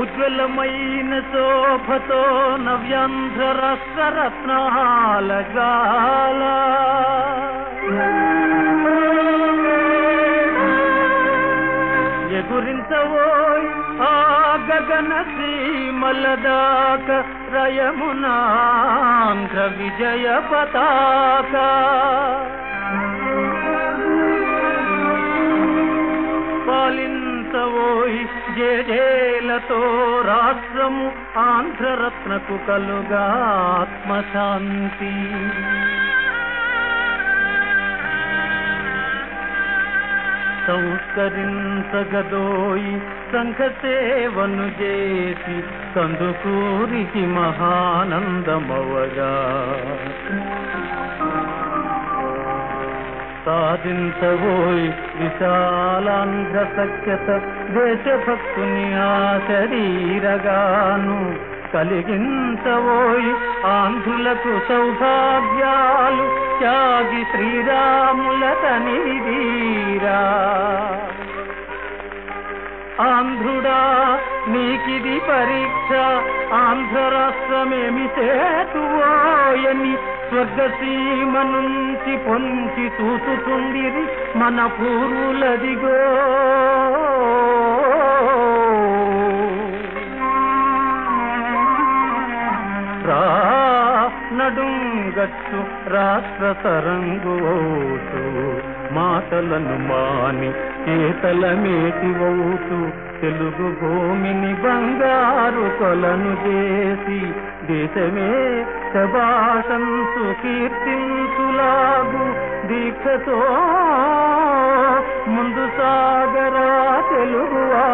ఉజ్వలమైన శోభతో నవ్యాంధ్ర రాష్ట్ర రత్నాల జాల ఎగురించవోయ్ ఆ గగన సీమల రయమునాంధ్ర విజయ పతాక. పాలించవోయ్ జేజేలతో రాష్ట్రము ఆంధ్రరత్నకు కలుగా ఆత్మశాంతి. సంస్కరించగదోయి సంఘ సేవను చేసి కందుకూరికి మహానందమవగా. సాధించబోయి విశాలాంధ్ర సఖ్యత దేశభక్తుని ఆ శరీరగాను కలిగించబోయి ఆంధ్రులకు సౌభాగ్యాలు త్యాగి శ్రీరాముల తనివీరా ఆంధ్రుడా నీకిది పరీక్ష ఆంధ్ర రాష్ట్రమేమి పోయని స్వర్గసీమ నుంచి పొంచి చూసుతుండిరి మన పూర్వులదిగో. నడుంగచ్చు రాష్ట్ర తరంగువవుతూ మాటలను మాని చేతల మేటివవుతూ తెలుగు భూమిని బంగారు కొలను చేసి దేశమే శబాషంసు కీర్తించులాగు దీక్షతో ముందు సాగరా తెలుగువా